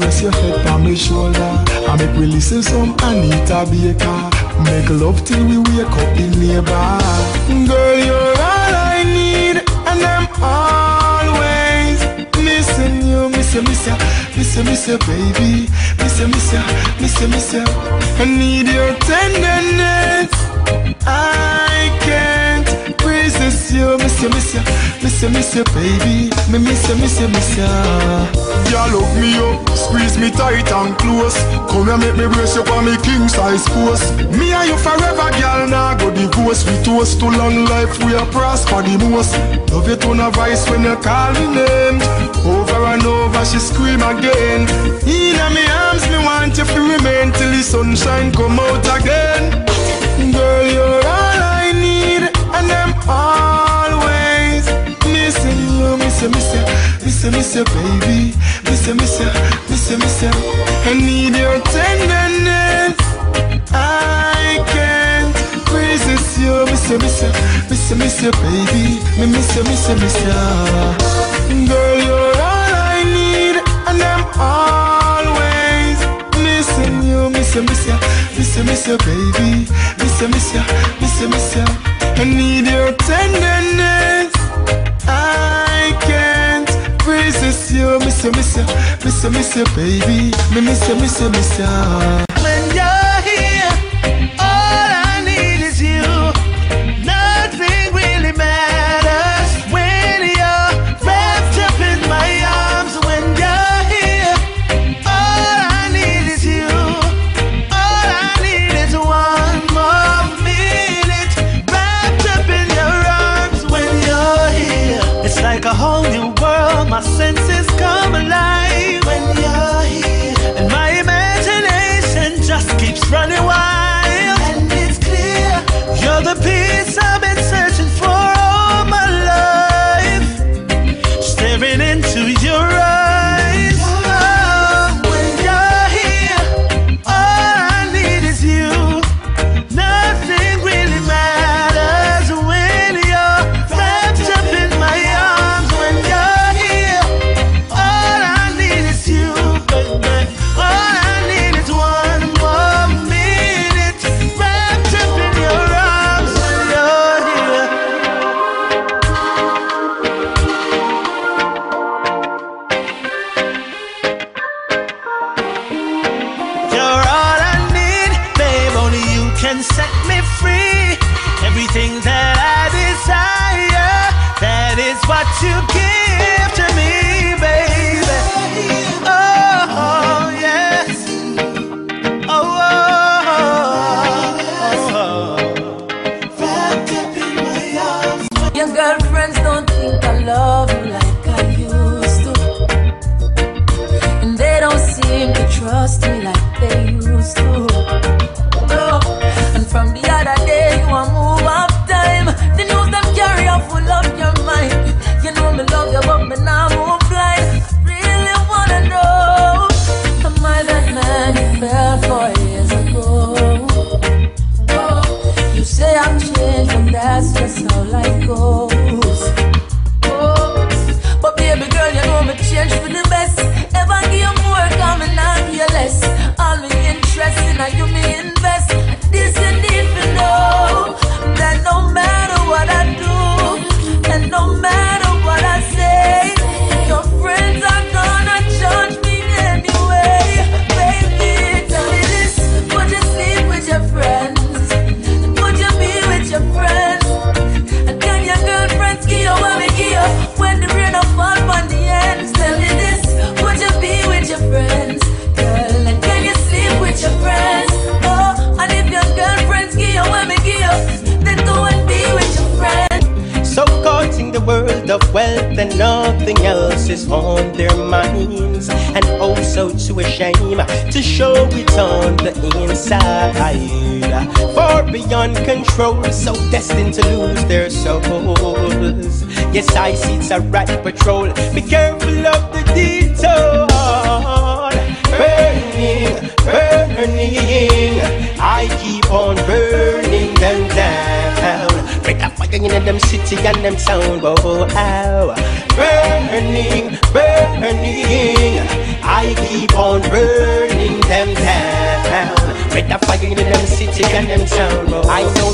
rest your head on me shoulder. And make we listen some Anita Baker. Make love till we wake up the neighbor. Girl, you're all I need, and I'm always missing you, miss you, miss you, miss you, miss you, baby, miss you, miss you, miss you, miss you. I need your tenderness. I resist you, miss you, miss you, miss you, miss you, baby, me miss you, miss you, miss you. Girl, hook me up, squeeze me tight and close. Come here, make me brace you on me king size post. Me and you forever, girl, now go divorce. We toast to long life, we are prosper the most. Love you to a voice when you call me name. Over and over, she scream again. In me arms, me want you to remain till the sunshine come out again. Girl, you're miss you, miss you, miss you, baby, miss you, miss you, miss you, miss you. I need your tenderness. I can't resist you, miss you, miss you, miss you, miss you, baby, me miss you, miss you, miss you. Girl, you're all I need, and I'm always missing you, miss you, miss you, miss you, miss you, baby, miss you, miss you, miss you, miss you. I need your tenderness. Resist you, miss you, miss you, miss you, miss you, baby, me miss you, miss you, miss you.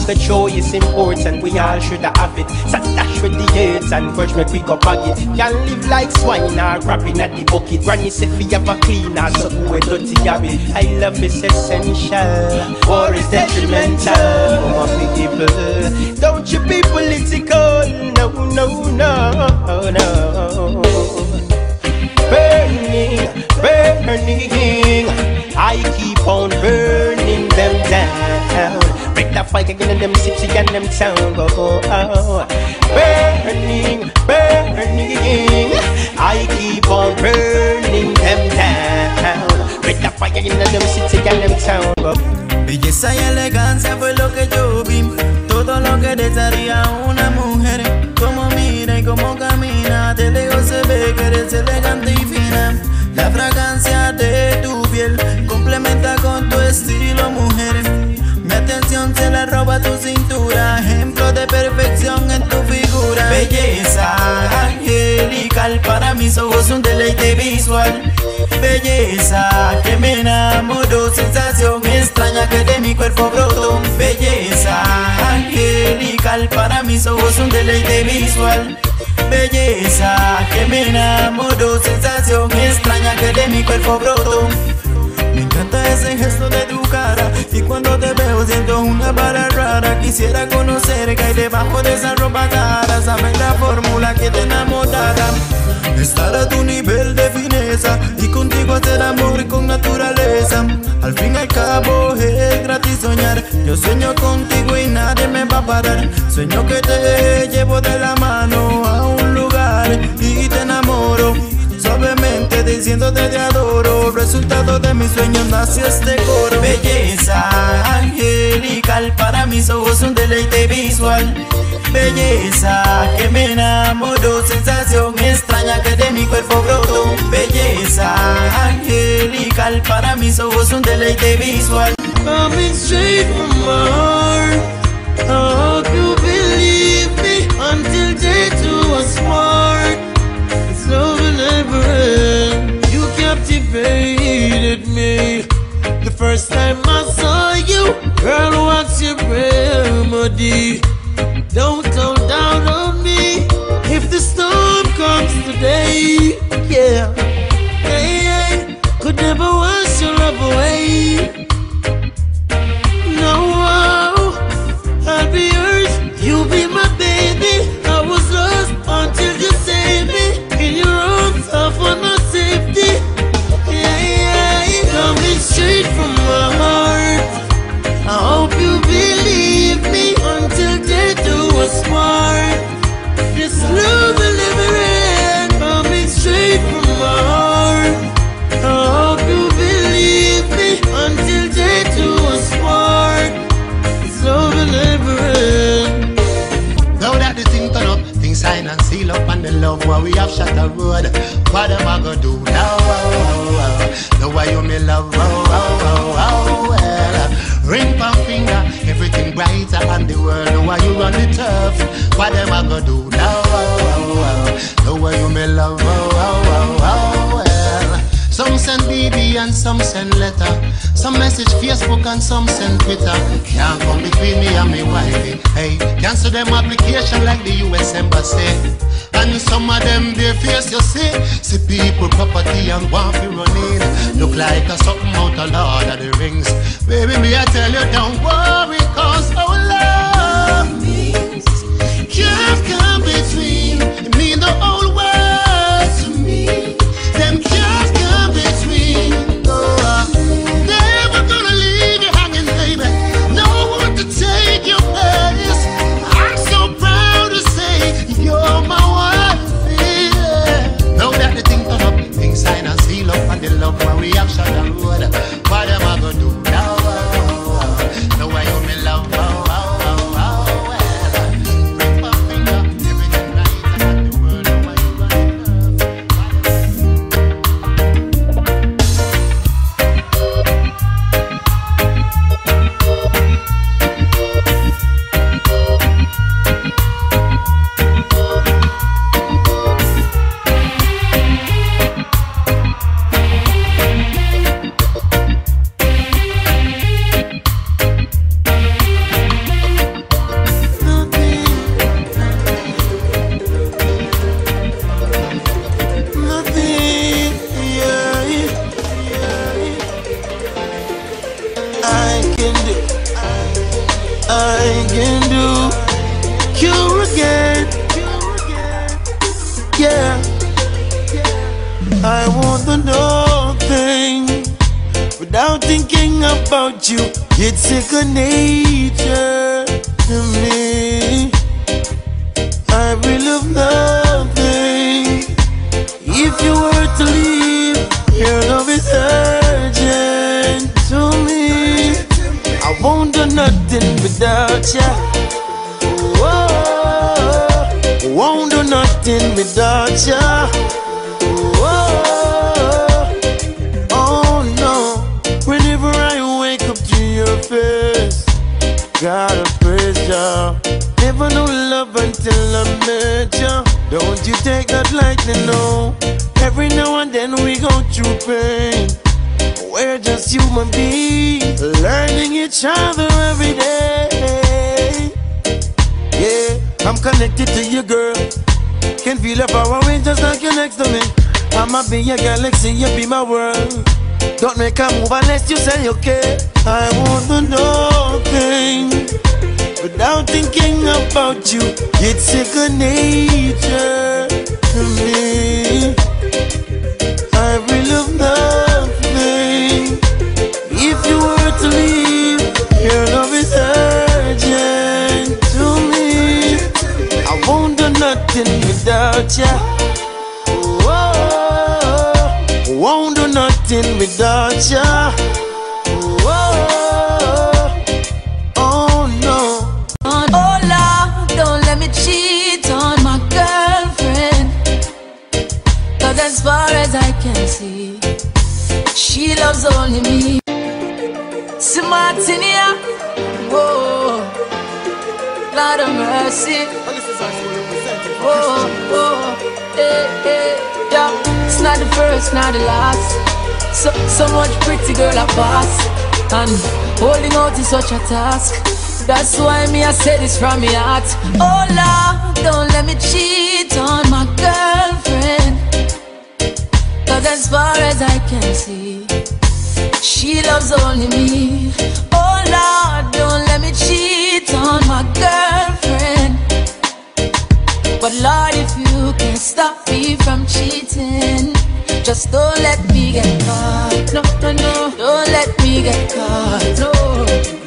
The joy is important, we all should have it. So dash with the heads and grudge me quick up it. Can't live like swine or grabbing at the bucket. Granny said we have a clean ass so we dirty habit. I love is essential, war is detrimental. Oh, my people, don't you be political? No, no, no, no. Burning, burning. I keep on burning them down. The fire in them city and them town. Oh, oh, oh. Burning, burning. I keep on burning them down. Break the fire in them city and them town. Oh. Belleza y elegancia fue lo que yo vi. Todo lo que desearía una mujer. Como mira y como camina. De lejos se ve que eres elegante y fina. La la tu cintura, ejemplo de perfección en tu figura. Belleza angelical, para mis ojos un deleite visual. Belleza que me enamoró, sensación extraña que de mi cuerpo brotó. Belleza angelical, para mis ojos un deleite visual. Belleza que me enamoró, sensación extraña que de mi cuerpo brotó. Me encanta ese gesto de tu Y cuando te veo siento una vara rara. Quisiera conocer que hay debajo de esa ropa cara. Saber la fórmula que te enamorará. Estar a tu nivel de fineza. Y contigo hacer amor con naturaleza. Al fin y al cabo es gratis soñar. Yo sueño contigo y nadie me va a parar. Sueño que te llevo de la mano a un lugar Y te enamoro. Suavemente diciéndote te adoro Resultado de mis sueños nació este coro. Belleza angelical Para mis ojos un deleite visual. Belleza que me enamoró Sensación extraña que de mi cuerpo brotó. Belleza angelical Para mis ojos un deleite visual. Coming straight from my heart I hope you believe me Until day two captivated me The first time I saw you Girl, what's your remedy? Don't come down on me If the storm comes today road. What am I gonna do now? Oh, oh, oh. Way you me love, oh, oh, oh, oh, well. Ring my finger, everything brighter and the world. The way you run the turf. What am I gonna do now? Oh, oh, oh. The way you me love, oh, oh, oh, oh, well. Oh, oh, oh, some send BB and some send letter. Some message Facebook and some send Twitter. Can't come between me and me wifey. Hey, cancel them application like the US Embassy. And some of them their face you see. See people property and want to run in. Look like a something out of Lord of the Rings. Baby, me I tell you, don't worry, cause our love can't come between me and the whole world not the first, not the last. So, so much pretty girl I pass. And holding out is such a task. That's why me I say this from my heart. Oh Lord, don't let me cheat on my girlfriend. Cause as far as I can see, she loves only me. Oh Lord, don't let me cheat on my girlfriend. But Lord, if you can stop me from cheating, just don't let me get caught. No, no, no, don't let me get caught. No,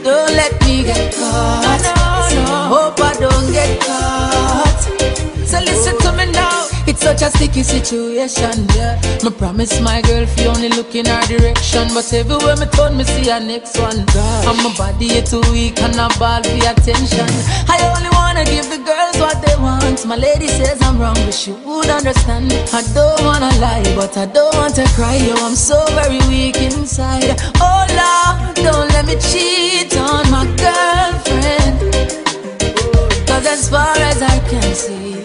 don't let me get caught. No, no. Hope I don't get caught. So listen to me now. It's such a sticky situation, yeah. Me promise my girl if you only look in her direction, but everywhere me turn, me see her next one. And my body too weak and I ball for attention. I only wanna give the girls what they want. My lady says I'm wrong, but she would understand. I don't wanna lie, but I don't want to cry. Yo, I'm so very weak inside. Oh Lord, don't let me cheat on my girlfriend. Cause as far as I can see,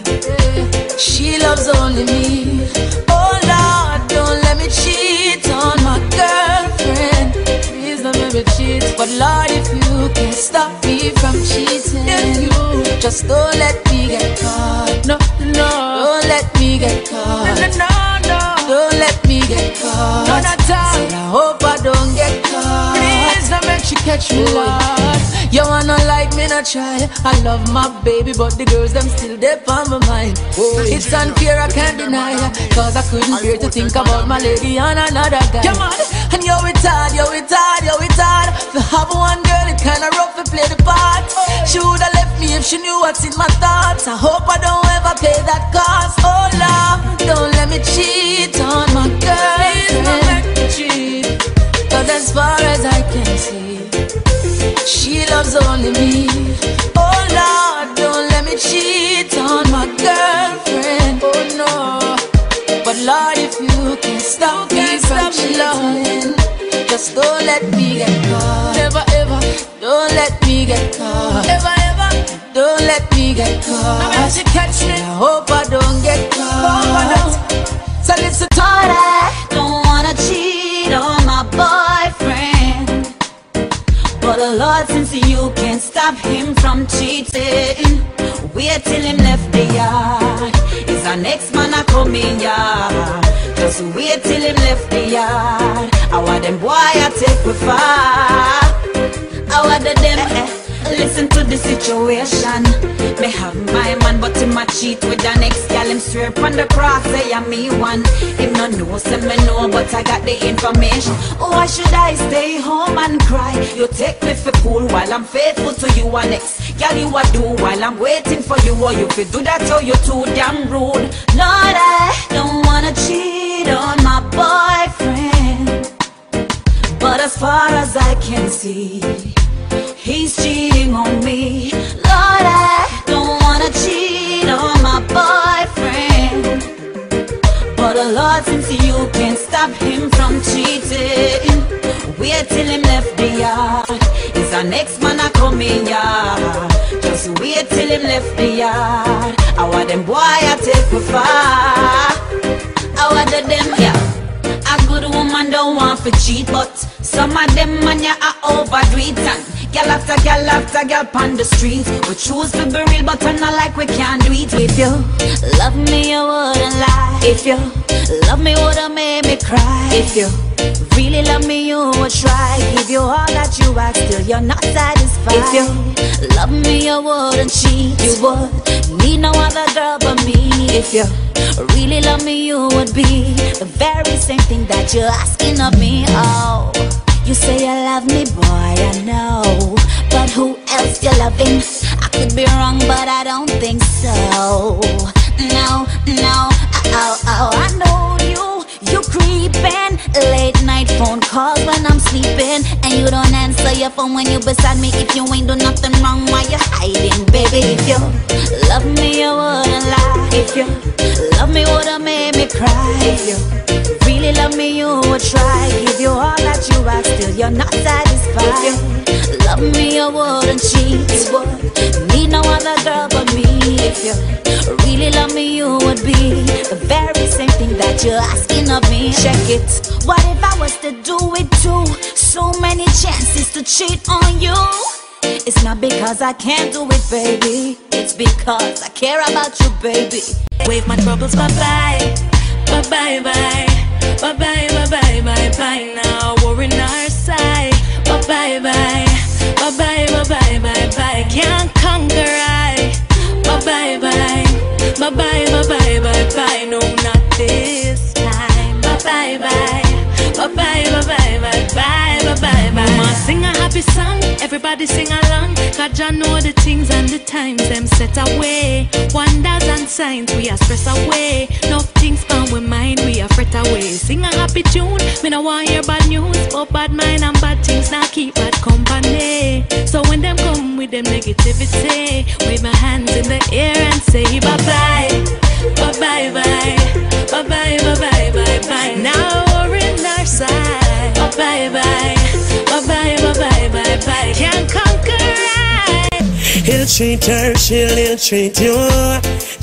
she loves only me. Oh Lord, don't let me cheat Don't cheat. But Lord, if you can stop me from cheating, just don't let me get caught. No, don't make she catch me, Lord. You wanna like me, not try. I love my baby, but the girls them still there on my mind. It's unfair, I can't deny. Cause I couldn't bear to think about my lady and another guy. Come on, and yo, it's hard, yo, it's hard, yo, it's hard. To have one girl, it kinda rough to play the part. She would've left me if she knew what's in my thoughts. I hope I don't ever pay that cost. Oh Lord, don't let me cheat on my girlfriend. Cause as far as I can see, she loves only me. Oh Lord, don't let me cheat on my girlfriend. Oh no. But Lord, if you can stop me from cheating, just don't let me get caught. Never ever, don't let me get caught. Ever ever, don't let me get caught. I she catch me. I hope I don't get oh, caught. So listen to But Lord, since you can't stop him from cheating, wait till him left the yard. Is our next man a coming yard? Just wait till him left the yard. I want them boy I take with far. I want the them listen to the situation. Me have my man, but him a cheat with the next gal. Him swear on the cross, say I'm me one. Him no know, say me know, but I got the information. Oh, why should I stay home and cry? You take me for cool while I'm faithful to you and next gal you a do while I'm waiting for you. Or you fi do that, oh, or you too damn rude. Lord, I don't wanna cheat on my boyfriend, but as far as I can see. He's cheating on me. Lord, I don't wanna cheat on my boyfriend. But oh Lord, since you can't stop him from cheating, wait till him left the yard. Is our next man a coming yard? Just wait till him left the yard. I want them boy I take me far. I want them yeah. Woman don't want to cheat, but some of them man ya are overdo it and Girl after girl after girl on the street. We choose to be real but I'm not like we can't do it. If you love me you wouldn't lie. If you love me would've made me cry. If you really love me you would try. Give you all that you ask still you're not satisfied. If you love me you wouldn't cheat. You would need no other girl but me. If you really love me you would be The very same thing that you're asking of me Oh you say you love me, boy, I know. But who else you loving? I could be wrong, but I don't think so. No, no, oh, oh, I know creeping. Late night phone calls when I'm sleeping. And you don't answer your phone when you beside me. If you ain't do nothing wrong, why you hiding, baby? If you love me, you wouldn't lie. If you love me, would've made me cry. If you really love me, you would try. Give you all that you ask, still you're not satisfied. If you love me, you wouldn't cheat. Would need no other girl but me. If you really love me, you would be the very that you're asking of me. Check it. What if I was to do it too? So many chances to cheat on you. It's not because I can't do it, baby. It's because I care about you, baby. Wave my troubles bye bye, bye bye bye. Bye bye, bye bye, bye bye now. We're in our side. Bye bye, bye. Bye bye, bye bye, bye bye. Can't conquer I. Bye bye, bye. Bye bye, bye bye, bye. No. Bye bye, bye. Bye bye, bye bye, bye bye, sing a happy song, everybody sing along. Cause I know the things and the times them set away. Wonders and signs we are stress away. No things found with mind we are fret away. Sing a happy tune, me no want hear bad news. But bad mind and bad things now keep bad company. So when them come with them negativity, wave my hands in the air and say bye bye, bye bye bye, bye bye bye bye bye bye. Now we're in our. Bye bye bye, bye bye bye bye bye bye. Can't conquer. He'll treat her, she'll ill treat you.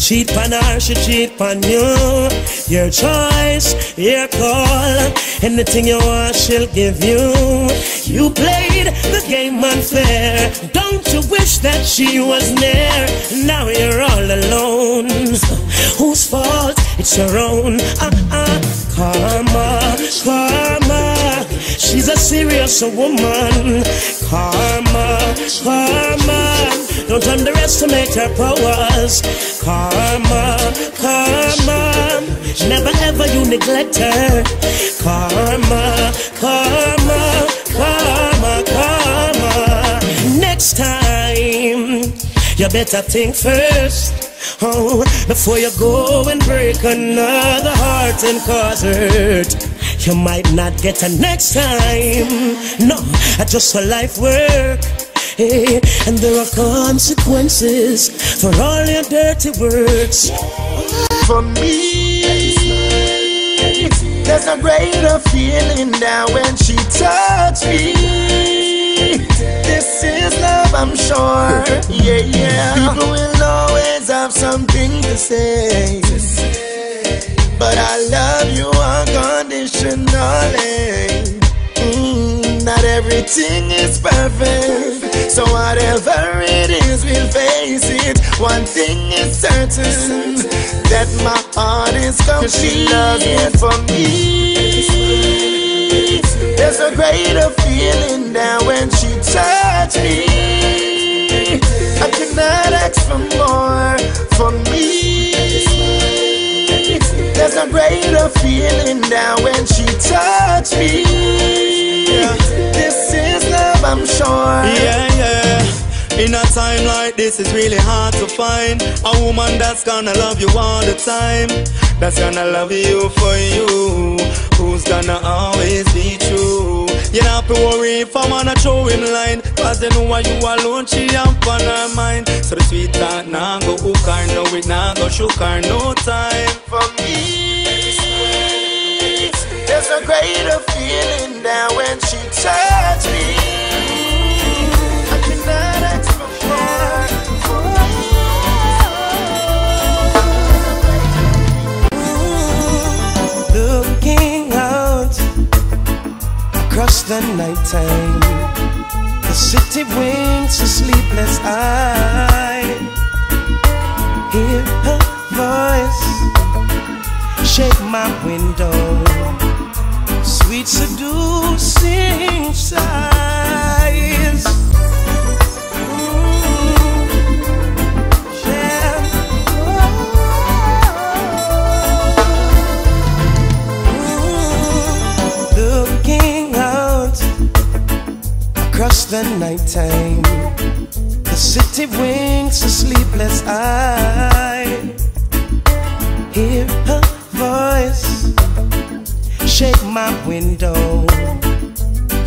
Cheat pan her, she cheat pan you. Your choice, your call. Anything you want, she'll give you. You played the game unfair. Don't you wish that she was near? Now you're all alone. Whose fault? It's your own. Ah ah, karma, karma. She's a serious woman. Karma, karma. Don't underestimate her powers. Karma, karma. Never ever you neglect her. Karma, karma, karma, karma. Next time, you better think first. Oh, before you go and break another heart and cause hurt. You might not get a next time. No, I just for life work. Hey, and there are consequences for all your dirty words. For me, there's a greater feeling now when she touched me. This is love, I'm sure. Yeah, yeah. People will always have something to say. But I love you unconditionally. Not everything is perfect. So whatever it is, we'll face it. One thing is certain that my heart is complete. She does it for me. There's a greater feeling now when she touches me. I cannot ask for more for me. There's a greater feeling down when she touched me. This is love, I'm sure. Yeah, yeah. In a time like this, it's really hard to find a woman that's gonna love you all the time. That's gonna love you for you. Who's gonna always be true. You don't have to worry if I'm on a show in line. Cause they know why you alone, she have on her mind. So the sweet talk nah go hook her, no it nah go shook her, no time. For me, there's a greater feeling down when she touched me. Across the nighttime, the city winks a sleepless eye. Hear her voice shake my window, sweet seducing sighs. Across the nighttime, the city winks a sleepless eye. Hear her voice shake my window,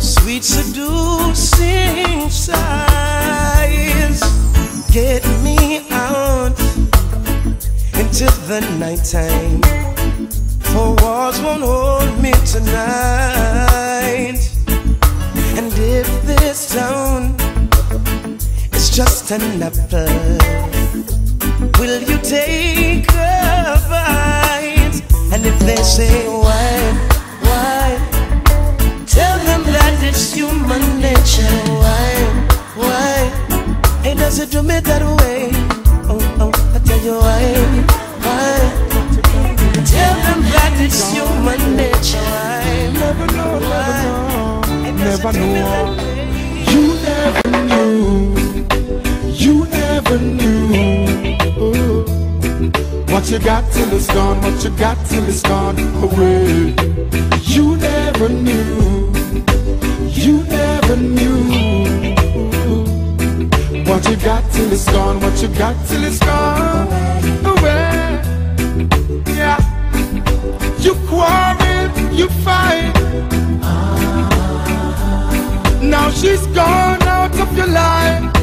sweet seducing sighs. Get me out into the nighttime. Will you take a bite? And if they say why, why? Tell them that it's human nature. Why, why? Hey, does it do me that way? Oh, oh, I tell you why, why? Tell them that it's human nature. I never know, never know. Never What you got till it's gone, what you got till it's gone away. You never knew, you never knew. What you got till it's gone, what you got till it's gone away. Yeah. You quarrel, you fight. Now she's gone out of your life.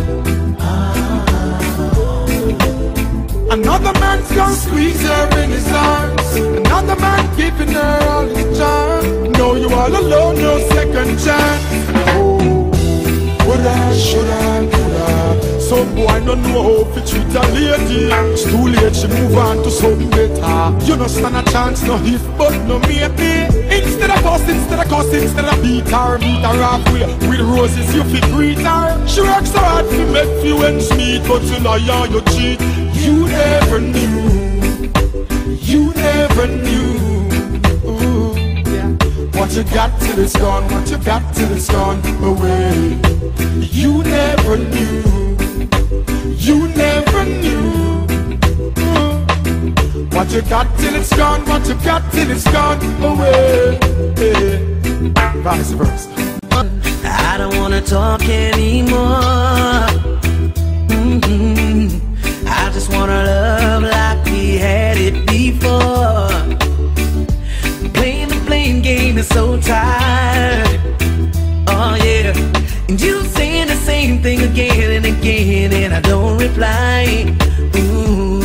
Another man's gonna squeeze her in his arms. Another man giving her all his charm. No, you all alone, no second chance. Oh, would I, should I? Some boy no know how to treat a lady. It's too late, she move on to something better. You no stand a chance, no if, but no maybe. Instead of cuss, instead of cuss, instead of beat her, meet her halfway. With roses, you fit greet her. She works so hard to make you ends meet, but you know yeah, you cheat. You never knew, you never knew. What you got till it's gone, what you got till it's gone away. You never knew, you never knew. What you got till it's gone, what you got till it's gone away. Vice versa. I don't wanna talk anymore. Before. Playing the blame game is so tired. Oh yeah, and you saying the same thing again and again, and I don't reply. Ooh,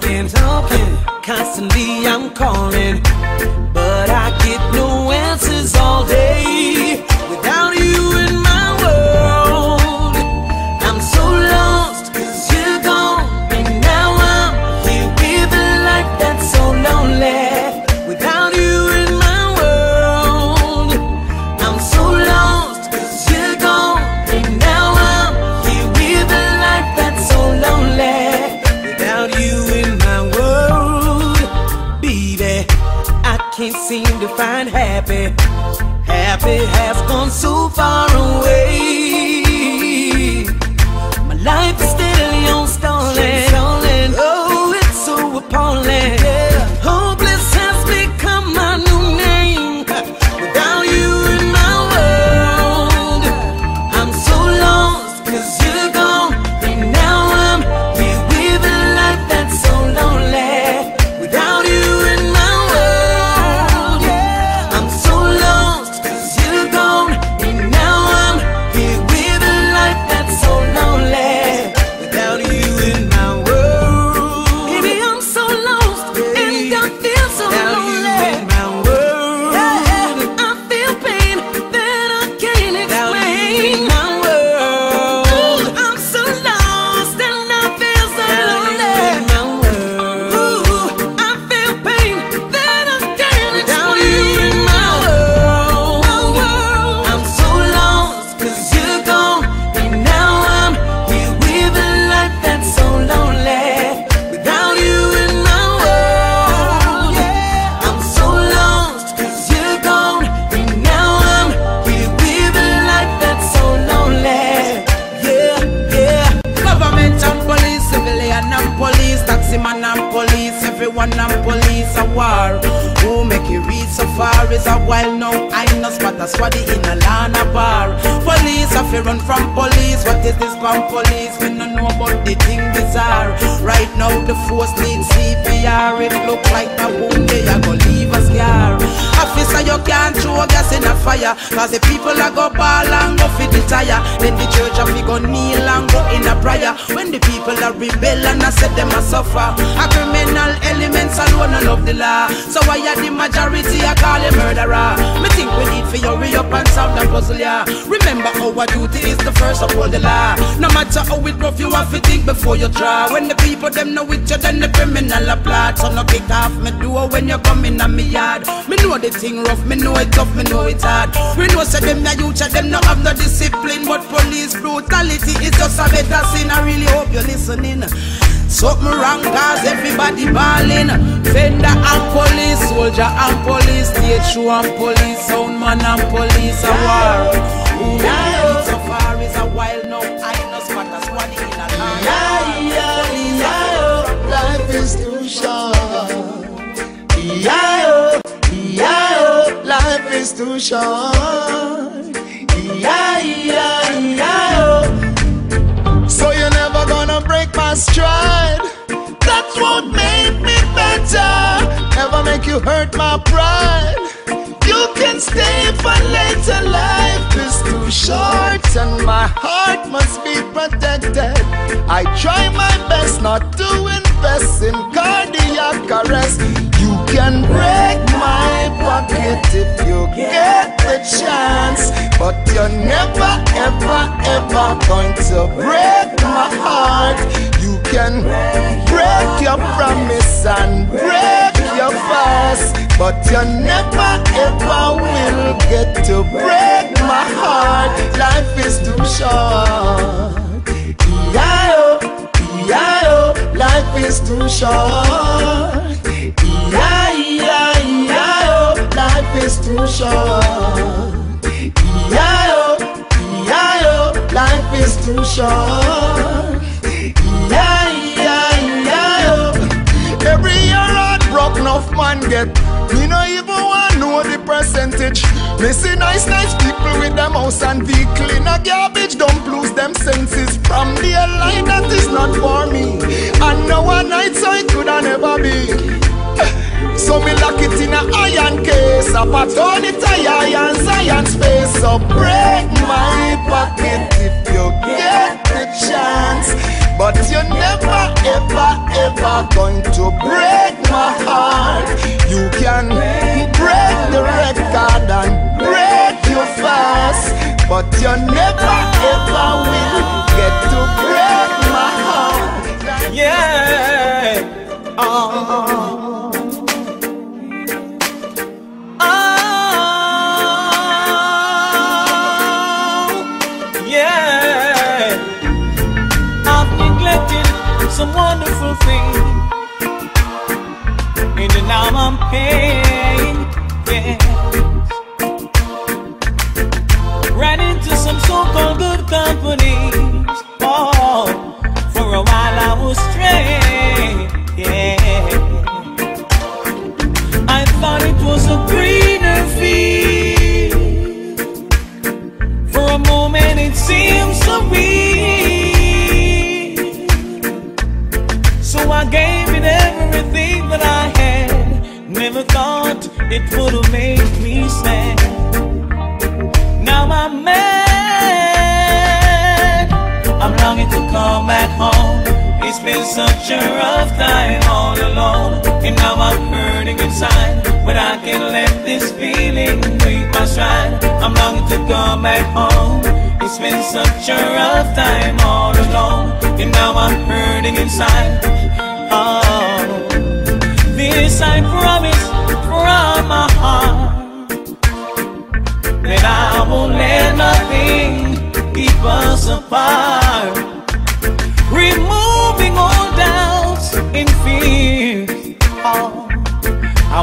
talking, talking. Constantly is this from police? We no know about the thing bizarre. Right now the force needs CPR. It look like a wound they are gonna leave a scar. Officer, you can't throw gas in a fire. Cause the people a go ball and go fit the tire. Then the church a fi go kneel and go in a prayer. When the people are rebel and I said them a suffer. A criminal elements alone I love the law. So why are the majority a call a murderer? Me think we need for hurry up and solve the puzzle, yeah. Remember our duty is the first of all the law. No matter how it rough, you have to think before you try. When the people them know it, you then the criminal applaud. So no kick off me door when you come in me yard. Me know the thing rough, me know it tough, me know it hard. We know say them na youth, them no have no discipline, but police brutality is just a better sin. I really hope you're listening. Something wrong cause everybody balling Fender and police, soldier and police Stage show and police, sound man and police A war Who so far is a while now I know spot a squad in a car Life is too short. Life is too short. E-I-E-I-E-I-O. Stride. That won't make me better. Never make you hurt my pride. You can stay for later. Life is too short, and my heart must be protected. I try my best not to invest in cardiac arrest. You can break my pocket if you get the chance. But you're never, ever, ever going to break my heart. Can break your promise and break your fast. But you never, ever will get to break my heart. Life is too short. E-I-O, E-I-O, life is too short. E-I-E-I-E-I-O, life is too short. E-I-O, E-I-O, life is too short. Enough man get. Me no even want know the percentage. Me see nice, nice people with them house and vehicle in a garbage. Don't lose them senses from the life that is not for me. And no one night so it could never be. So me lock it in a iron case I put on it a iron science space So break my pocket if you get the chance But you're never ever ever going to break my heart You can break the record and break you fast. But you never ever will get to break my heart. Yeah. Oh, wonderful things, and now I'm paying. A rough time all alone. And now I'm hurting inside. But I can't let this feeling break my stride. I'm longing to come back home. It's been such a rough time all alone. And now I'm hurting inside. Oh, this I promise from my heart that I won't let nothing keep us apart.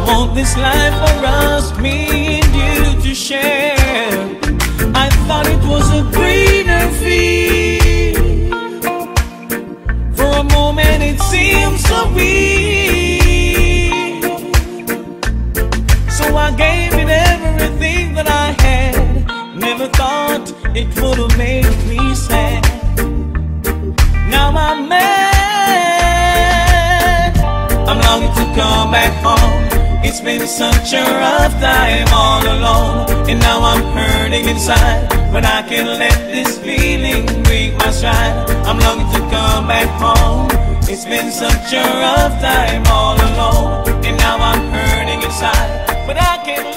I want this life for us, me and you to share. I thought it was a greener field. For a moment it seemed so real. So I gave it everything that I had. Never thought it would have made me sad. Now I'm mad. I'm longing to come back home. It's been such a rough time all alone. And now I'm hurting inside. But I can't let this feeling break my stride. I'm longing to come back home. It's been such a rough time all alone. And now I'm hurting inside. But I can't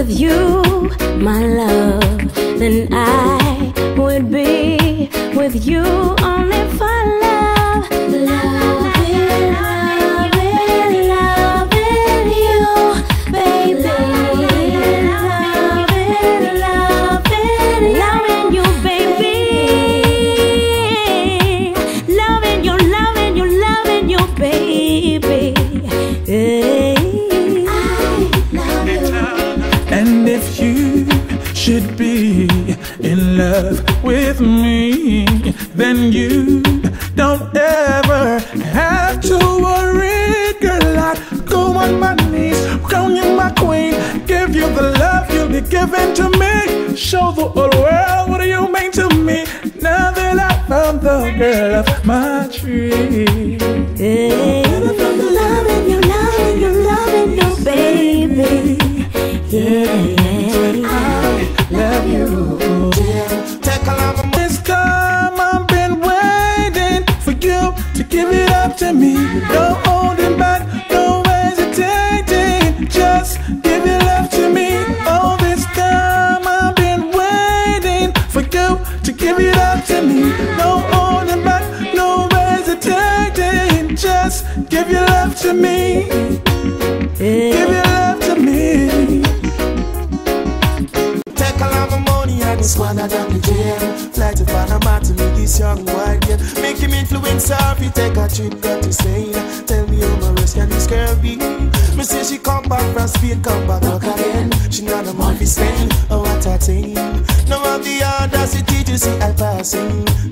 with you, my love, then I would be with you only for me, then you don't ever have to worry, girl. I go on my knees, crown you my queen, give you the love you'll be giving to me. Show the whole world what you mean to me. Now that I found the girl of my dreams. Loving you, loving you, loving you, baby. Yeah. Young white girl. Make him influence her if you take a trip, got to Spain. Tell me how my rest can this girl be? Me say she come back from Spain, come back work again. She not a man fi spend, oh what a thing. Now of the audacity to see I passing.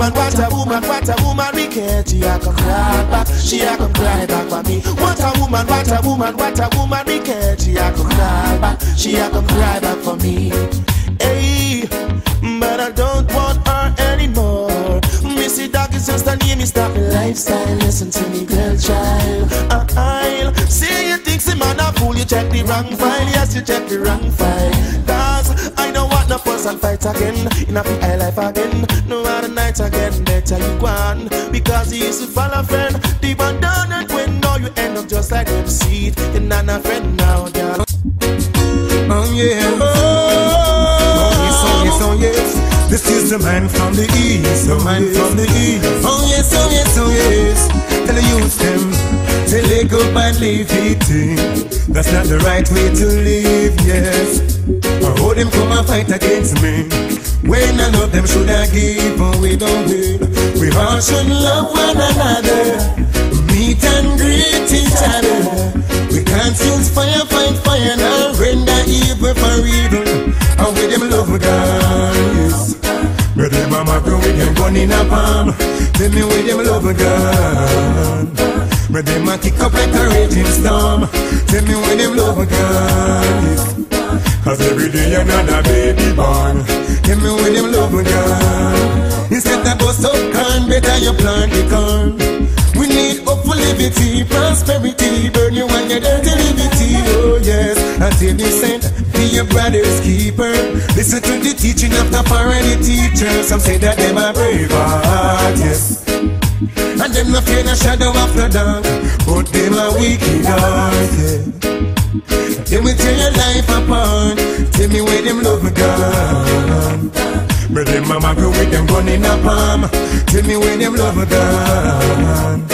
Woman, what a woman, what a woman. We can't. She a come cry back. She a come cry back for me. What a woman, what a woman, what a woman. We can't. She a come cry back. She a come cry back for me. Hey, but I don't want her anymore. Missy Dog is just a name, not my lifestyle. Listen to me, girl, child. Uh, I'll say you think some man a fool, you check the wrong file. Yes, you check the wrong file. Cause I don't want no fuss and fight again. In a high life again. No other night again. Better you go on. Because you used to fall a friend. Deep and down and when now you end up just like them seed. You're not a friend now, girl. Um, oh yeah. Oh yes, oh yes, oh yes. This is the man from the east, the man from the east. Oh yes, oh yes, oh yes. Tell the youth them, say they go bad leave eating. That's not the right way to live, yes. I hold them come and fight against me. When I love them, should I give or we don't give? We all should love one another. Meet and greet each other. We can't use fire, fight fire, now render evil for evil. And with them love guys. Mama go with them gun in a palm. Tell me with them love gun. But them a kick up like a raging storm. Tell me with them love guys. Cause every day another baby born. Tell me with them love gun. Instead of bust up corn, better you plant the corn. Liberty, prosperity, burn you and your dirty liberty, oh yes. Until you sent, be your brother's keeper. Listen to the teaching of the foreign teachers. Some say that them are brave heart, yes. And them no fear the shadow of the dark, but them are wicked heart, yeah. Them will tear your life apart. Tell me where them love gone. But them mama go with them gun in a palm. Tell me where them love gone.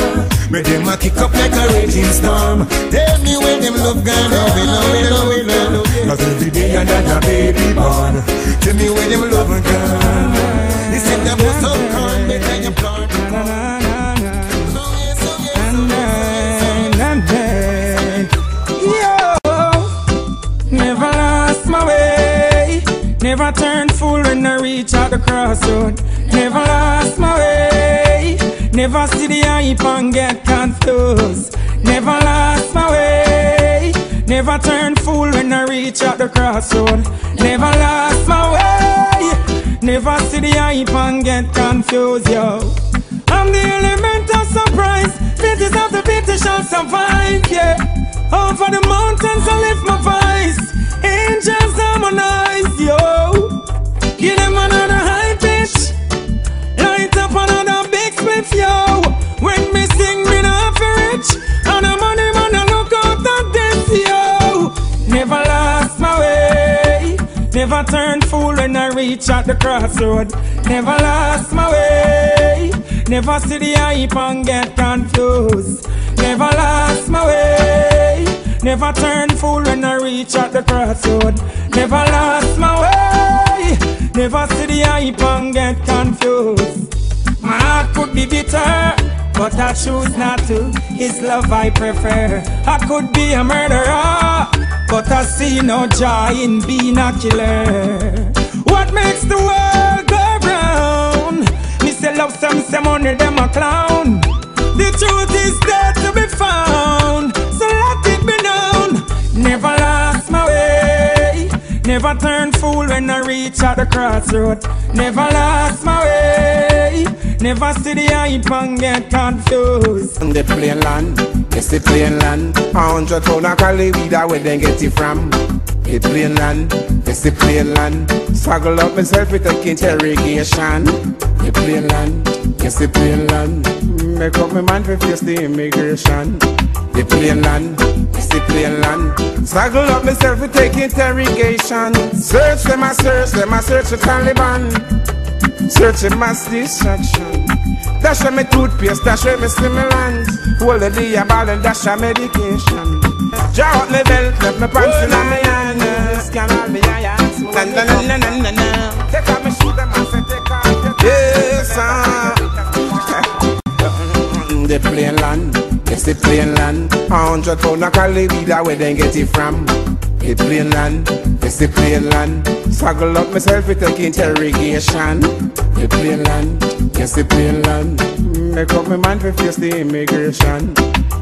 But them a kick up like a raging storm. Tell me where them love gone. Oh, we know, we know, we know. Cause every day another baby born. Tell me where them love gone. He said that was so calm, better you plant. Never lost my way. Never turned fool when I reach out the crossroad. Never lost my way. Never see the hype and get confused. Never lost my way. Never turn fool when I reach out the crossroad. Never lost my way. Never see the hype and get confused, yo. I'm the element of surprise. Cities of the bitter shall survive, yeah. Over the mountains I lift my voice. Angels harmonize, yo. Give them another yo. When me sing, me not for rich. And the money man, I look at this, yo. Never lost my way. Never turn fool when I reach at the crossroad. Never lost my way. Never see the hype and get confused. Never lost my way. Never turn fool when I reach at the crossroad. Never lost my way. Never see the hype and get confused. My heart could be bitter, but I choose not to. His love I prefer. I could be a murderer, but I see no joy in being a killer. What makes the world go round? Me say love some, say money, them a clown. The truth is there to be found, Never turn fool when I reach at the crossroad. Never lost my way. Never see the hype and get confused. On the plane land, it's the plane land. A hundred pound of cali weed, where they get it from? The plane land, it's the plane land. Struggle up myself with a interrogation. The plane land, it's the plane land. Make up my mind to face the immigration. The plane land, it's the plane land. Struggle up myself to take interrogation. Search them, I search them, I search the Taliban. Searching mass distraction. Dash me toothpaste, dash me stimulant. Hold the diabol and dash medication. Draw up me belt, left me pants in my hand. Scan all me irons. Na na na na na na. Take off me shoes, them and say take off Yes, sir. Mm, the plane land, it's the plane land. A hundred pound of cali weed, where they get it from? The plane land, it's the plane land. Struggle up myself with take interrogation. The plane land, yes the plane land. Make up my mind to face the immigration.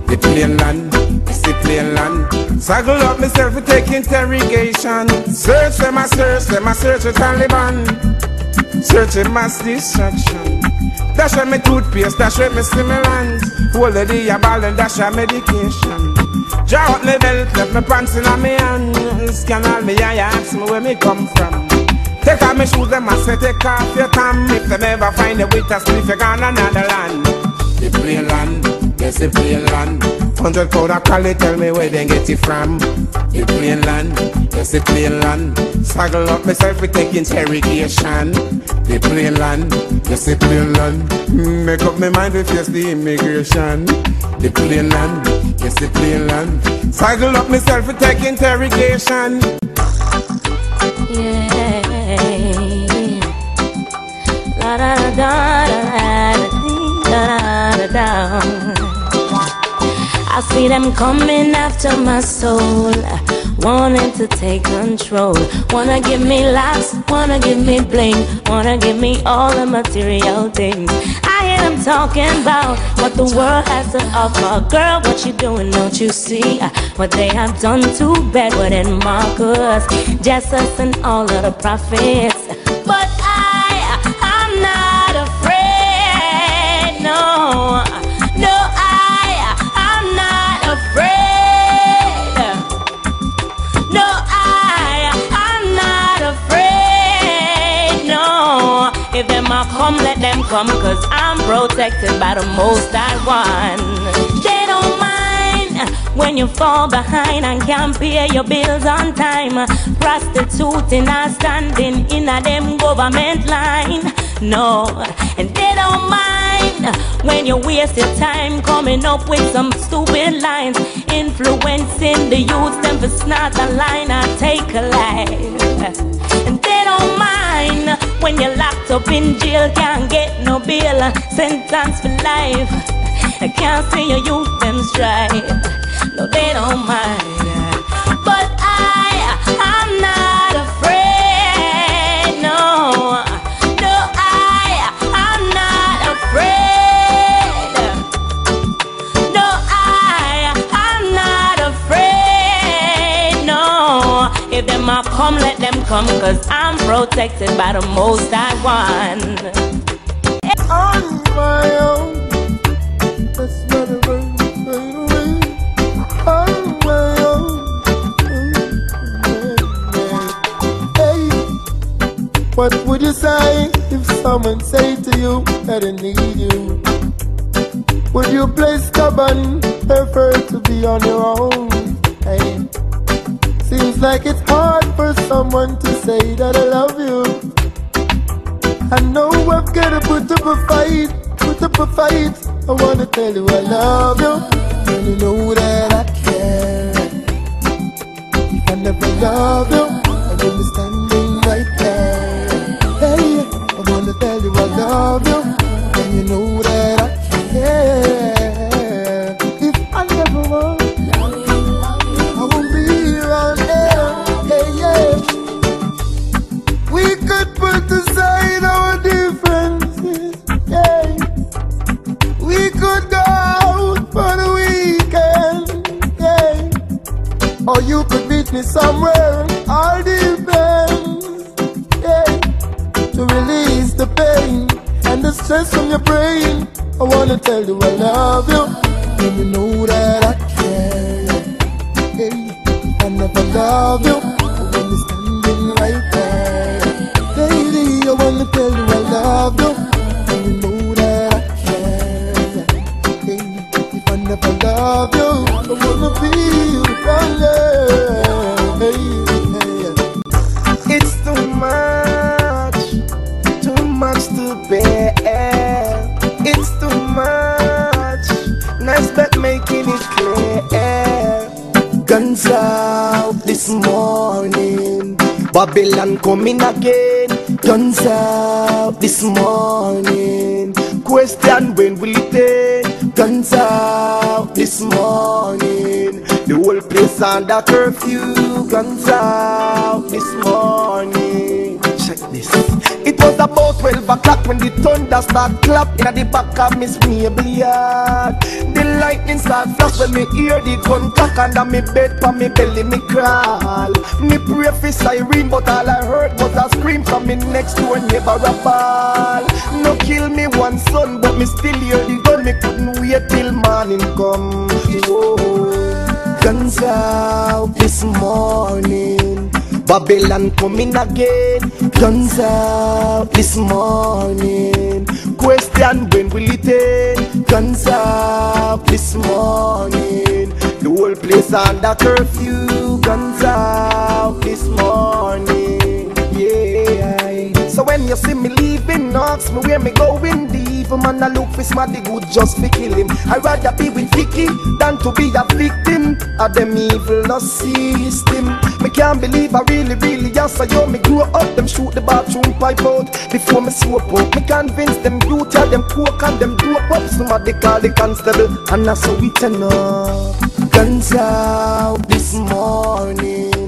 The plane land, it's the plane land. Struggle up myself with take interrogation. Search them, I search them, I search the Taliban. Searching mass distraction. Dash me toothpaste, dash me stimulant. Hold the diabol and dash a medication. Draw up me belt, left me pants in my hand. Scan all me eye, ask me where me come from. Take off me shoes, them I say take off your tam. If them ever find a with us, if you're gone another land. The plane land, yes the plane land. Hundred pound of cali, tell me where they get it from. The plane land, yes the plane land. Struggle up myself we take interrogation the plane land. You the plane land. Make up my mind if yes the immigration. The plane land. You the plane land. Cycle up myself for take interrogation. Yeah. Da da da da da da da I see them coming after my soul wanting to take control. Wanna give me laughs, wanna give me bling, wanna give me all the material things. I hear them talking about what the world has to offer. Girl, what you doing? Don't you see uh, what they have done to Bedouin and Marcus, Jesus, and all of the prophets? Come, let them come, cause I'm protected by the most I one. They don't mind when you fall behind and can't pay your bills on time. Prostituting and standing in a them government line. No, and they don't mind when you waste your time coming up with some stupid lines, influencing the youth them for snort a line or take a life. And they don't mind when you're locked up in jail, can't get no bail, sentence for life. I can't see your youth them strive. No, they don't mind. But I, I'm not afraid. No, no, I, I'm not afraid. No, I, I'm not afraid. No, if them a come, let come Cause I'm protected by the most I want On my own That's not a right On my own Hey What would you say if someone say to you that they need you? Would you play stubborn, prefer to be on your own? Seems like it's hard for someone to say that I love you. I know I've gotta put up a fight, put up a fight. I wanna tell you I love you, and you know that I care. If I never love you, I will be standing right there. Hey, I wanna tell you I love you, and you know that I care. Again. Guns out this morning. Question when will it end? Guns out this morning. The whole place under curfew. Guns out this morning. Was about 12 o'clock when the thunder start clap in the back of Miss Mabel yard. The lightning start flash when me hear the gun cock under me bed, pa me belly me crawl. Me pray for siren, but all I heard was a scream from me next door neighbor a ball. No kill me one son, but me still hear the gun. Me couldn't wait till morning come. Whoa. Guns out this morning. Babylon coming again. Guns out this morning. Question when will it end? Guns out this morning. The whole place under curfew. Guns out this morning. So when you see me leaving, ask me where me going. The evil man I look for smarty good just for kill him. I rather be with Vicky than to be a victim of them evil system. Me can't believe I really, really yes I yo me grew up. Them shoot the bathroom pipe out before me swoop up. Me convince them youth yeah, them coke and them dope up. Somebody call the constable and that's how we turn up. Guns out this morning.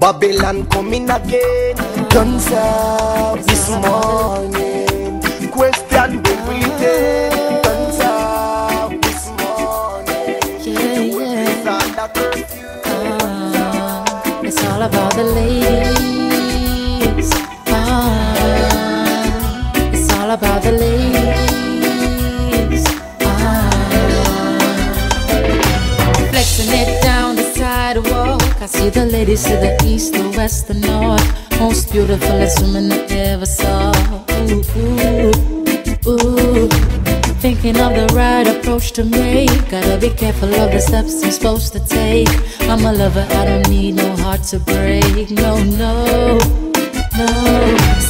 Babylon coming again. Guns out this morning. Question will it end? Guns out this morning. Yeah, yeah. Ah, it's all about the ladies. I see the ladies to the east, the west, the north. Most beautifulest women I ever saw. Ooh, ooh, ooh. Thinking of the right approach to make. Gotta be careful of the steps I'm supposed to take. I'm a lover, I don't need no heart to break. No, no, no.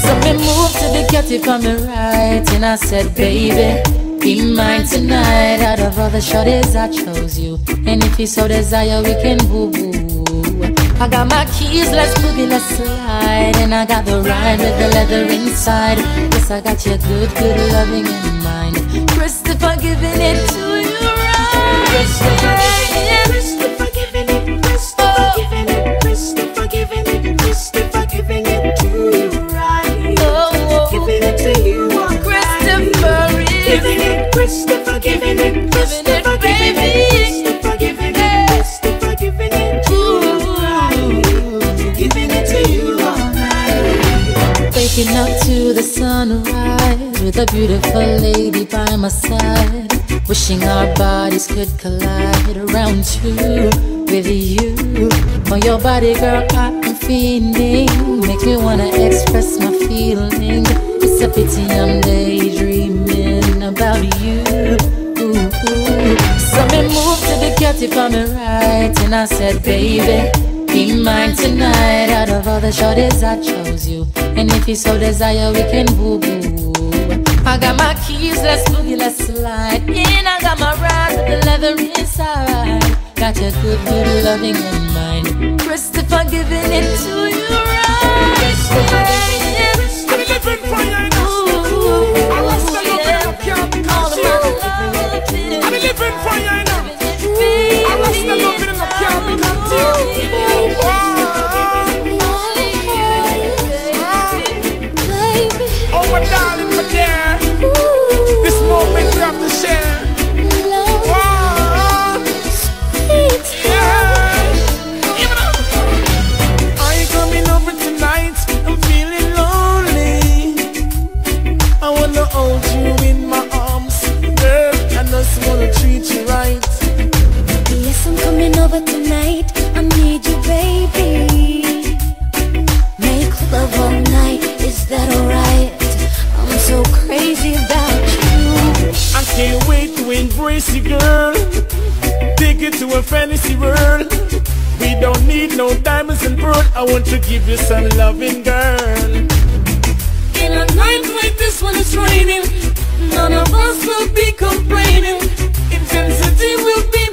So we moved to the kitty from the right, and I said, baby. Be mine tonight. Out of all the shorties, I chose you. And if you so desire, we can boo boo. I got my keys, let's boogie, let's slide. And I got the ride with the leather inside. Yes, I got your good, good loving in mind. Christopher giving it to you right. Christopher Christopher giving it, Christopher oh. giving it, Christopher giving it, Christopher giving it to you right. Oh, Giving it to you Christopher Giving it, Christopher giving it, with a beautiful lady by my side. Wishing our bodies could collide around two with you. on your body, girl, I'm feeling. Make me wanna express my feeling. It's a pity I'm daydreaming about you. Ooh, ooh. So me moved to the couch if I'm right, and I said, baby, be mine tonight. Out of all the shorties, I chose you. And if you so desire, we can boo boo. I got my keys, let's boogie, let's slide. In, I got my ride with the leather inside. Got your good, good loving in mind. Christopher giving it to you right. Christopher, Christopher, living for you. Living for you now. I lost the love in the cabin. girl. Take it to a fantasy world. We don't need no diamonds and pearl. I want to give you some loving, girl. In a night like this when it's raining, none of us will be complaining. Intensity will be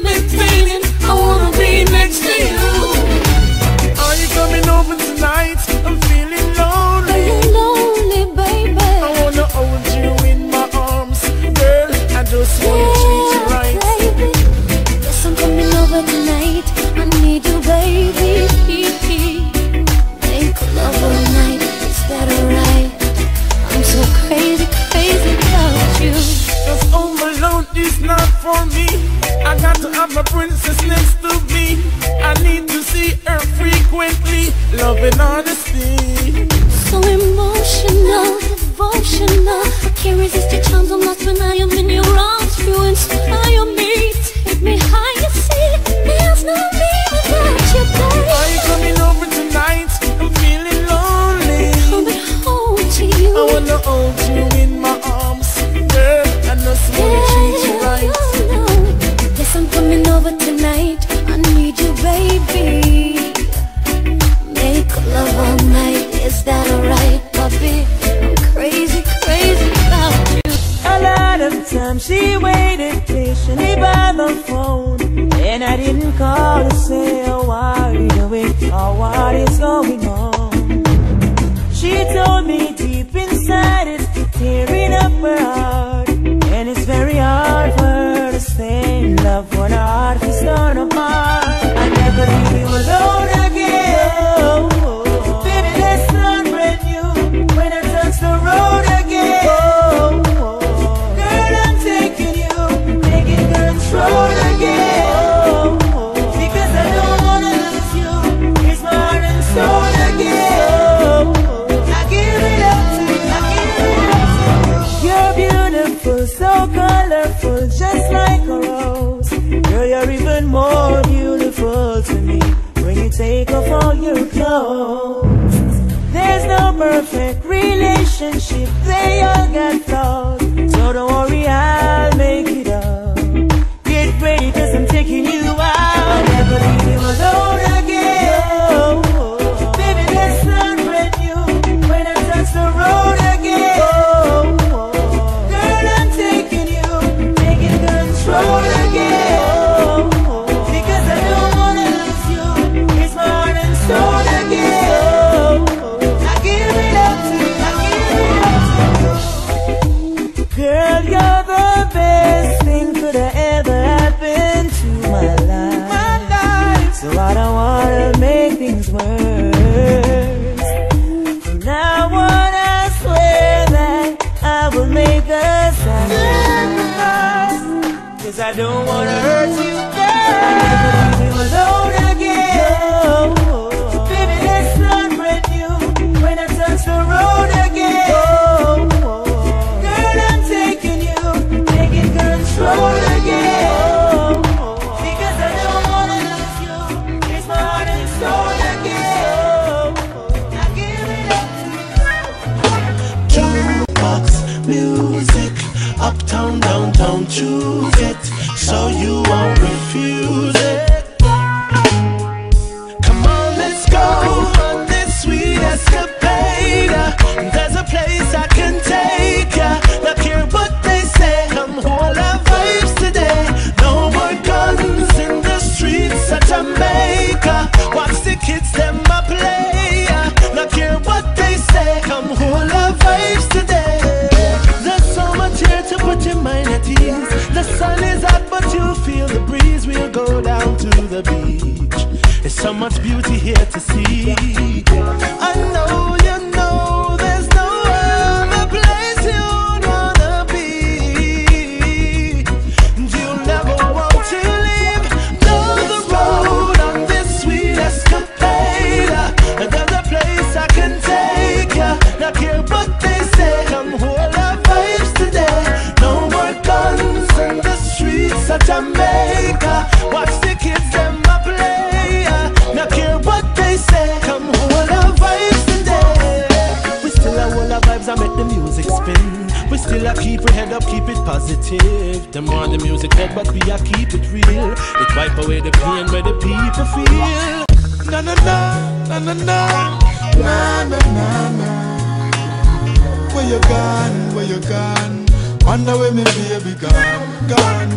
you gone? Where you gone? Wonder where me baby gone, gone.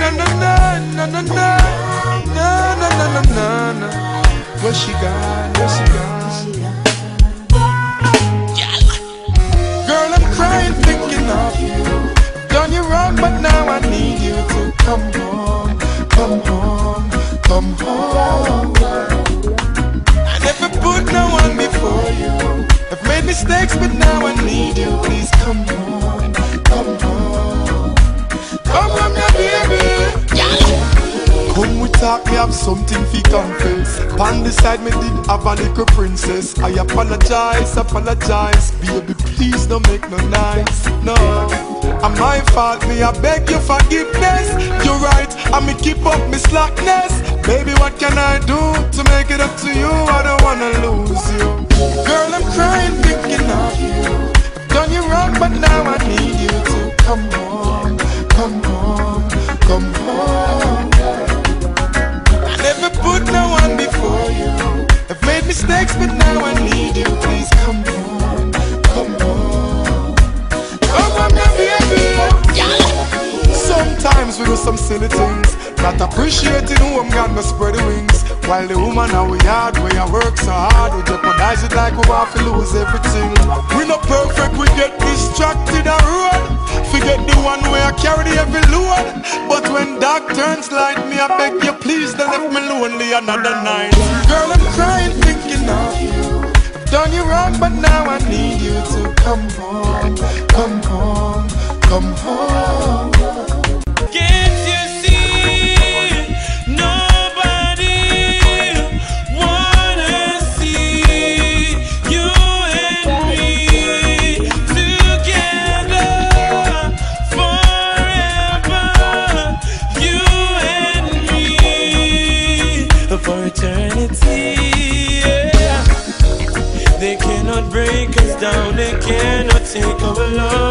Na na na, na na na, na na na na na. Where she gone? Where she gone? Girl, I'm crying thinking of you. Done you wrong, but now I need you to come home, come home, come home. I never put no one before you. Mistakes, but now I need you. Please come home, come home, come home, yeah, baby. Come we talk, me have something fi confess. Pan the side, me did have a little princess. I apologize, apologize, baby. Please don't make no nice, no. I'm my fault, me I beg your forgiveness. You're right, I me keep up me slackness. Baby, what can I do to make it up to you? I don't wanna lose you. Girl, I'm crying thinking of you. I've done you wrong, but now I need you to come home, come home, come home. I never put no one before you. I've made mistakes, but now I need you. Please come do some silly things, not appreciating who I'm gonna spread the wings. While the woman are we hard, we are work so hard, we jeopardize it like we want to lose everything. We not perfect, we get distracted and road. Forget the one where I carry the heavy load. But when dark turns light, me I beg you please don't leave me lonely another night. Girl, I'm crying thinking of you. Done you wrong, but now I need you to come home, come home, come home. Take our love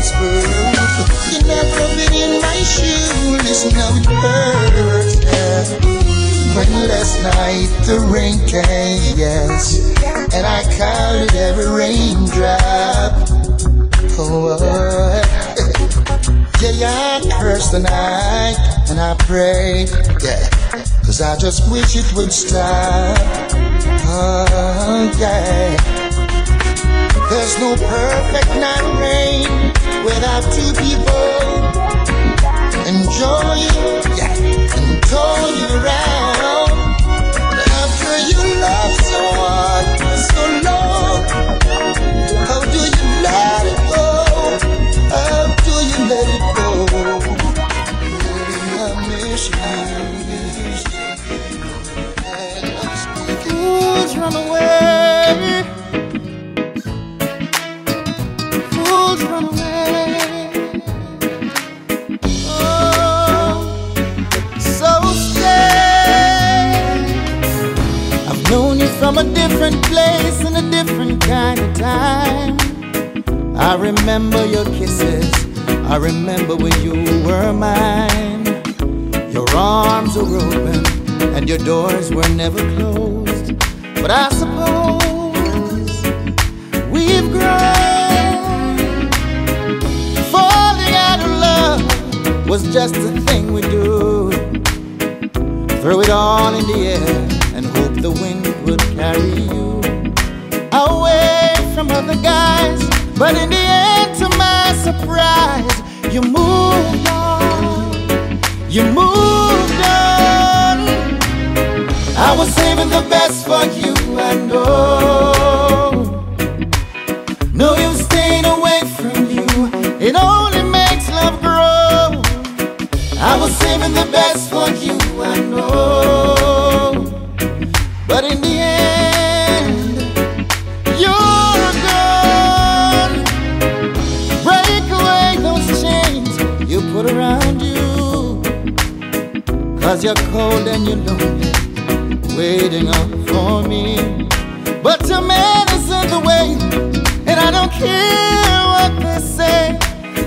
it's. You never been in my shoes, listen how it hurts, yeah. When last night the rain came, yes, and I counted every raindrop. Oh, yeah, yeah, I cursed the night and I prayed, yeah, cause I just wish it would stop. Oh, yeah. There's no perfect night rain without two people enjoying, yeah, and toy around. After you love someone so different place and a different kind of time. I remember your kisses. I remember when you were mine. Your arms were open and your doors were never closed. But I suppose we've grown. Falling out of love was just a thing we do. Throw it all in the air and hope the wind would carry you away from other guys. But in the end, to my surprise, you moved on. You moved on. I was saving the best for you, I know. No use staying away from you, it only makes love grow. I was saving the best for you, Cause you're cold and you're lonely, waiting up for me. But your man is in the way, and I don't care what they say.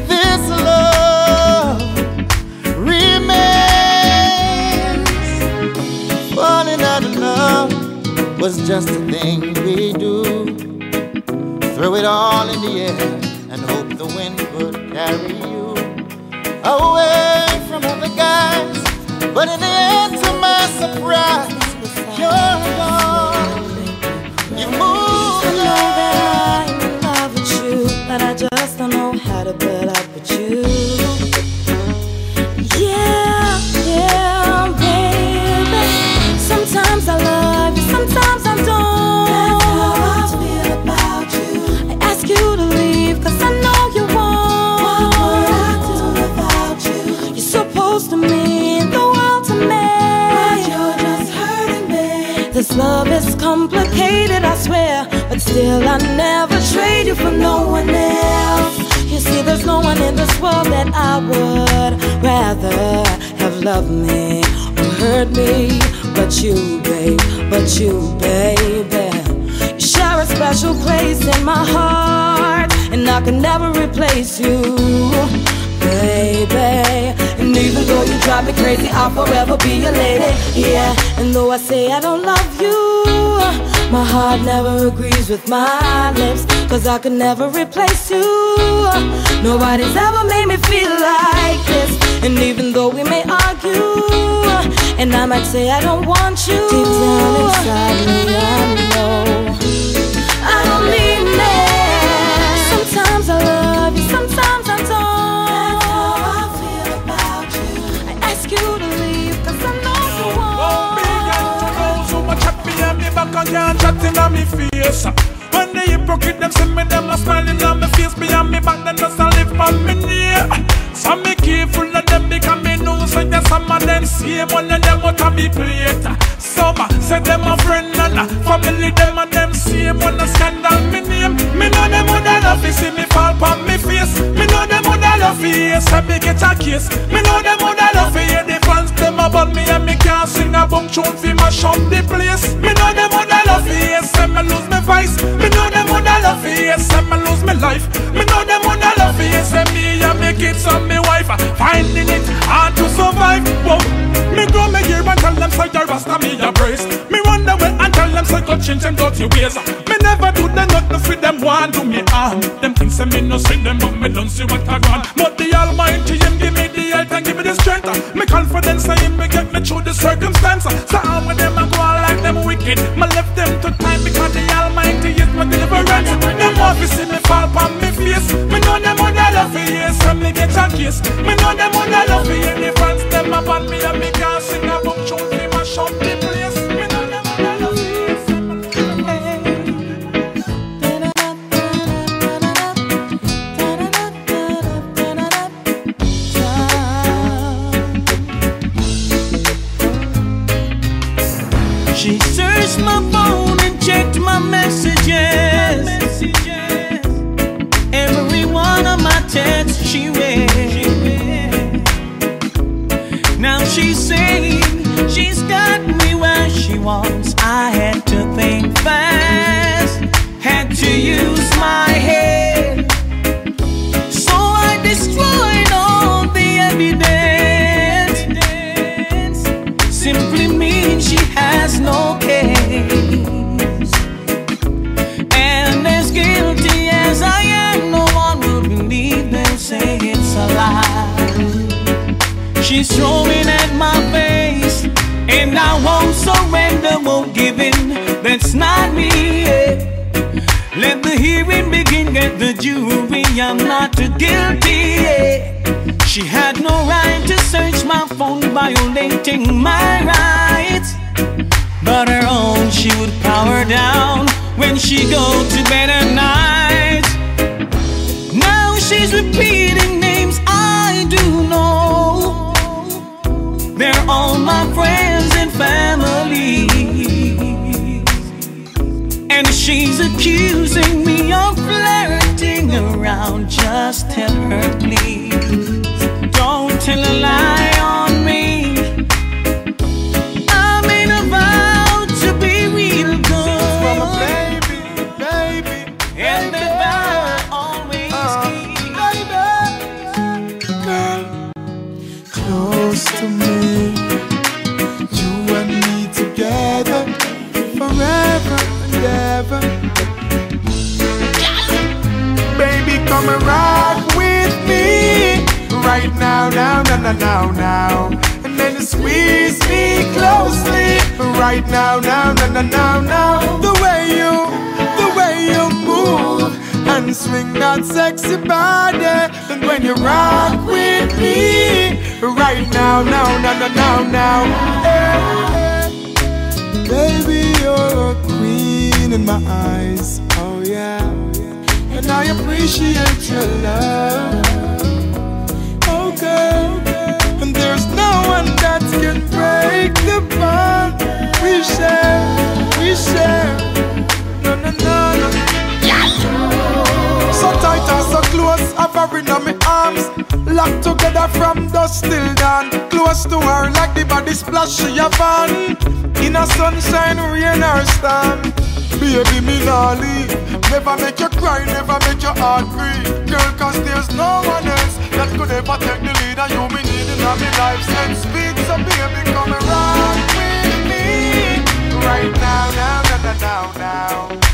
This love remains. Falling out of love was just a thing we do. Throw it all Still, I never trade you for no one else. You see, there's no one in this world that I would rather have loved me or hurt me but you, babe. but you, baby. You share a special place in my heart, and I can never replace you, baby. And even though you drive me crazy, I'll forever be your lady, yeah. And though I say I don't love you, my heart never agrees with my lips, cause I could never replace you. Nobody's ever made me feel like this, and even though we may argue, and I might say I don't want you, deep down inside me, I know and can't chat in on me face. When the hypocrite them see me, them a smiling on me face behind me back, then just a live on me near. So me careful of them because me know so yes some of them same one of them out of me plate. Some say them a friend and a family them and them same one a scandal me name. Me know them woulda love to see me fall on me face. Me know them woulda love to hear say me get a case. Me know them woulda love to hear the fans them about me and me can't sing a bum tune fi mash up the place. Me know them woulda love hear say me lose me voice. Me know them woulda love hear say me lose me life. Me know them woulda love hear say me and me kids and me wife are finding it hard to survive. Whoa. Me grow me gear and tell them say your rasta me a brace. Me run away and tell them say go change them dirty ways. Me never do them nothing for them want do me harm. Them things say me no see them but me don't see what I want. But the Almighty him give me and give me the strength. Uh, me confidence in me get me through the circumstance. Uh, so how with them I go on like them wicked. Me left them to time because the Almighty is my deliverance. Them want to see me fall on me face. Me know them on the love for years. So me get a kiss. Me know them on the love for years. The fans them up on me and me can't sing a book tune. Me mash up checked my messages. Every one of my texts she read. Now she's saying she's got me where she wants. I had to think fast, She's throwing at my face, and I won't surrender, won't give in. That's not me. yeah. Let the hearing begin, get the jury. I'm not guilty. yeah. She had no right to search my phone, violating my rights. But her own she would power down when she go to bed at night. Now she's repeating names I do know. They're all my friends and family. And she's accusing me of flirting around. Just tell her, please. Don't tell a lie now, now, now. Eh. Baby, you're a queen in my eyes. Oh yeah. And I appreciate your love. Oh girl. And there's no one that can break the bond we share. We share. No, no, no, no. So tight and so close, hovering on my arms. Locked together from dusk till dawn. Close to her like the body splash she a van. In a sunshine, rain or storm. Baby, me Nolly. Never make you cry, never make your heart break. Girl, cause there's no one else that could ever take the lead. And you me need in my life. Send speed, so baby, come and rock with me. Right now, now, now, now, now. now.